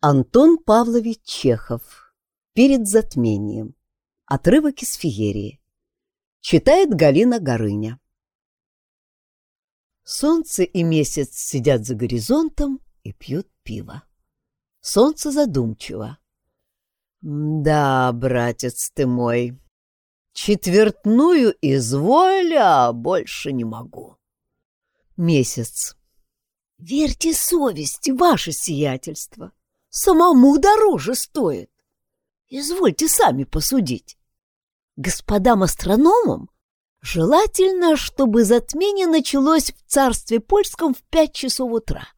Антон Павлович Чехов. Перед затмением. Отрывок из феерии. Читает Галина Горыня. Солнце и месяц сидят за горизонтом и пьют пиво. Солнце задумчиво. Да, братец ты мой, четвертную изволя, больше не могу. Месяц. Верьте совести, ваше сиятельство самому дороже стоит. Извольте сами посудить. Господам астрономам желательно, чтобы затмение началось в царстве польском в пять часов утра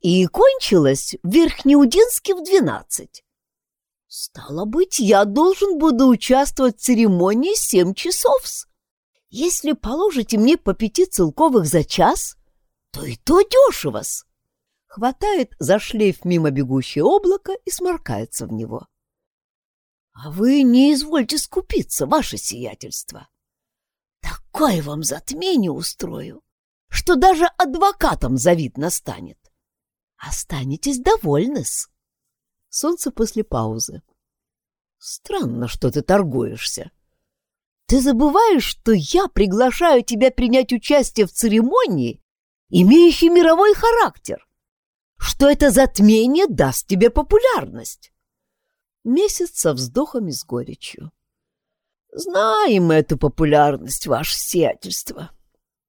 и кончилось в Верхнеудинске в двенадцать. Стало быть, я должен буду участвовать в церемонии семь часов. Если положите мне по пяти целковых за час, то и то дешево-с хватает за шлейф мимо бегущее облако и сморкается в него. — А вы не извольте скупиться, ваше сиятельство. Такое вам затмение устрою, что даже адвокатам завидно станет. Останетесь довольны-с. Солнце после паузы. Странно, что ты торгуешься. Ты забываешь, что я приглашаю тебя принять участие в церемонии, имеющей мировой характер что это затмение даст тебе популярность. Месяц со вздохом и с горечью. Знаем эту популярность, ваше сиятельство.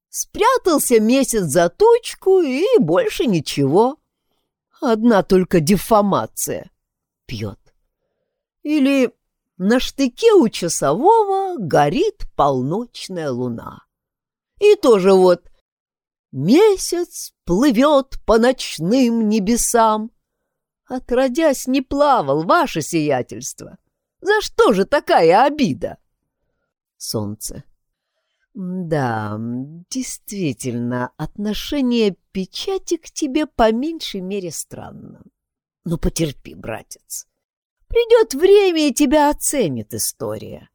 Спрятался месяц за тучку и больше ничего. Одна только дефамация. Пьет. Или на штыке у часового горит полночная луна. И тоже вот Месяц плывет по ночным небесам. Отродясь, не плавал, ваше сиятельство. За что же такая обида? Солнце. Да, действительно, отношение печати к тебе по меньшей мере странно. Но потерпи, братец. Придет время, и тебя оценит история.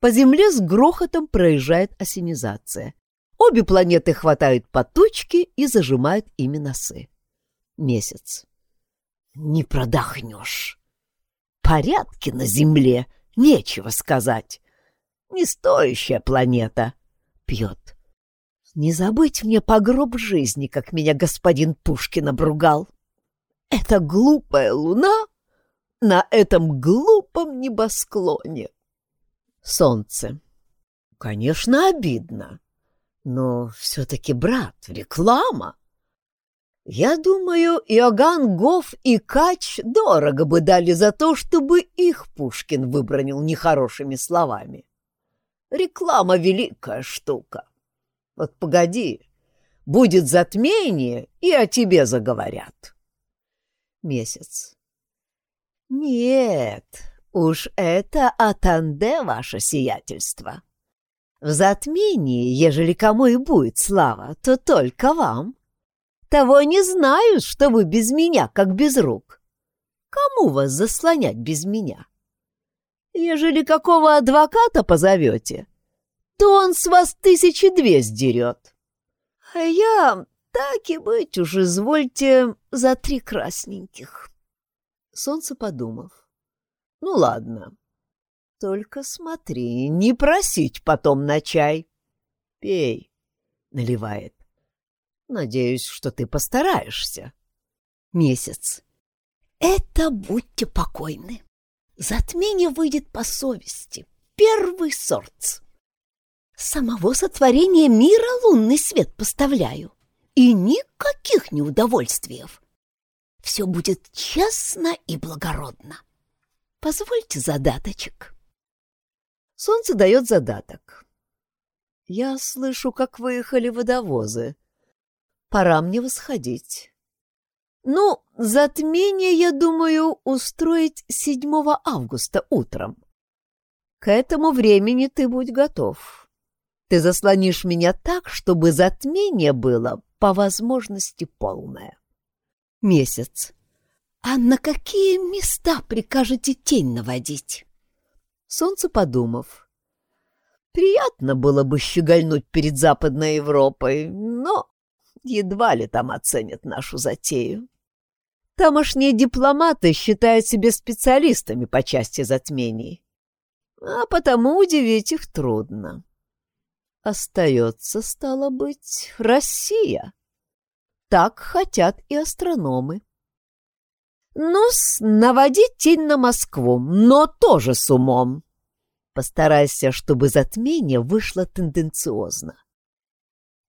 По земле с грохотом проезжает осенизация. Обе планеты хватают по точке и зажимают ими носы. Месяц. Не продохнешь. Порядки на Земле, нечего сказать. Не стоящая планета. Пьет. Не забыть мне погроб жизни, как меня господин Пушкин обругал. Это глупая луна на этом глупом небосклоне. Солнце. Конечно, обидно. Но все-таки, брат, реклама. Я думаю, Иоганн Гоф и Кач дорого бы дали за то, чтобы их Пушкин выбронил нехорошими словами. Реклама — великая штука. Вот погоди, будет затмение, и о тебе заговорят. Месяц. Нет, уж это Атанде ваше сиятельство. В затмении, ежели кому и будет слава, то только вам. Того не знают, что вы без меня, как без рук. Кому вас заслонять без меня? Ежели какого адвоката позовете, то он с вас тысячи две сдерет. А я, так и быть уж, извольте, за три красненьких. Солнце подумав. Ну ладно, только смотри, не просить потом на чай. Пей, наливает. Надеюсь, что ты постараешься. Месяц. Это будьте покойны. Затмение выйдет по совести. Первый сорт. Самого сотворения мира лунный свет поставляю. И никаких неудовольствиев. Все будет честно и благородно. Позвольте задаточек. Солнце дает задаток. Я слышу, как выехали водовозы. Пора мне восходить. Ну, затмение, я думаю, устроить 7 августа утром. К этому времени ты будь готов. Ты заслонишь меня так, чтобы затмение было по возможности полное. Месяц. А на какие места прикажете тень наводить? Солнце подумав. Приятно было бы щегольнуть перед Западной Европой, но едва ли там оценят нашу затею. Тамошние дипломаты считают себя специалистами по части затмений, а потому удивить их трудно. Остается, стало быть, Россия. Так хотят и астрономы. Ну наводить тень на Москву, но тоже с умом. Постарайся, чтобы затмение вышло тенденциозно.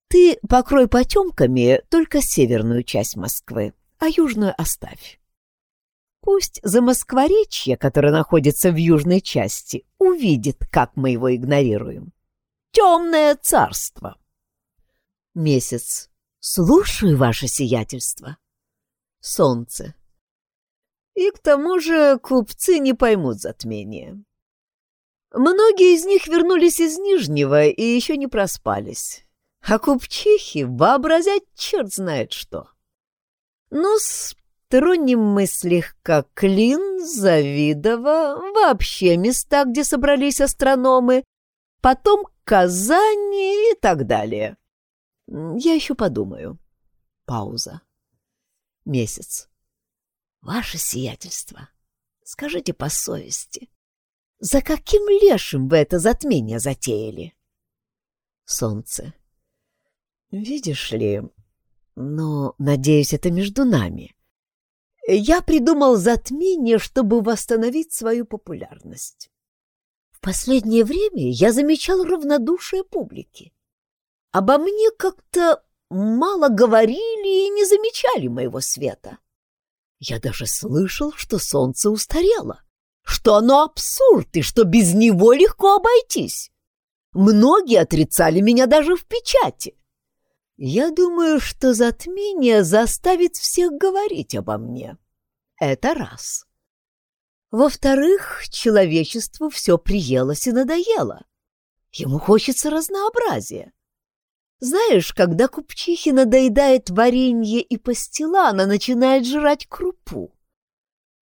Ты покрой потемками только северную часть Москвы, а южную оставь. Пусть замоскворечье, которое находится в южной части, увидит, как мы его игнорируем. Темное царство. Месяц. Слушаю, ваше сиятельство. Солнце. И к тому же купцы не поймут затмения. Многие из них вернулись из Нижнего и еще не проспались. А купчихи вообразят черт знает что. Ну, стронем мы слегка Клин, Завидово, вообще места, где собрались астрономы, потом Казани и так далее. Я еще подумаю. Пауза. Месяц. Ваше сиятельство, скажите по совести, за каким лешим вы это затмение затеяли? Солнце. Видишь ли, но, надеюсь, это между нами. Я придумал затмение, чтобы восстановить свою популярность. В последнее время я замечал равнодушие публики. Обо мне как-то мало говорили и не замечали моего света. Я даже слышал, что солнце устарело, что оно абсурд и что без него легко обойтись. Многие отрицали меня даже в печати. Я думаю, что затмение заставит всех говорить обо мне. Это раз. Во-вторых, человечеству все приелось и надоело. Ему хочется разнообразия. Знаешь, когда купчихе надоедает варенье и пастила, она начинает жрать крупу.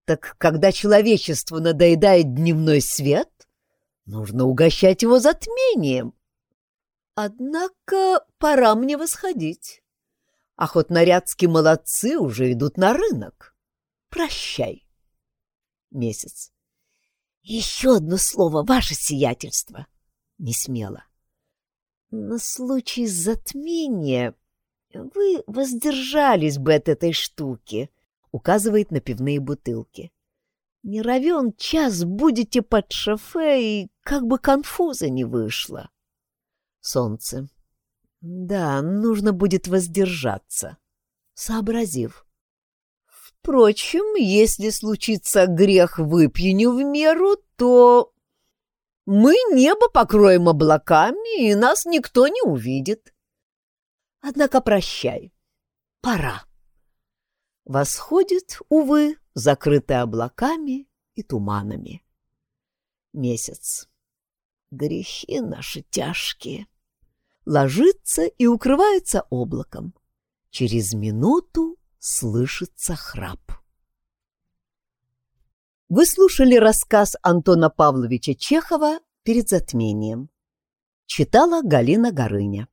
Так когда человечеству надоедает дневной свет, нужно угощать его затмением, Однако пора мне восходить. Охотнорядские молодцы уже идут на рынок. Прощай. Месяц. Еще одно слово, ваше сиятельство. Не смело. На случай затмения вы воздержались бы от этой штуки, указывает на пивные бутылки. Не равен час будете под шофе, и как бы конфуза не вышло. Солнце. Да, нужно будет воздержаться. Сообразив. Впрочем, если случится грех выпьяню в меру, то мы небо покроем облаками, и нас никто не увидит. Однако прощай. Пора. Восходит, увы, закрытый облаками и туманами. Месяц. Грехи наши тяжкие ложится и укрывается облаком. Через минуту слышится храп. Вы слушали рассказ Антона Павловича Чехова «Перед затмением». Читала Галина Горыня.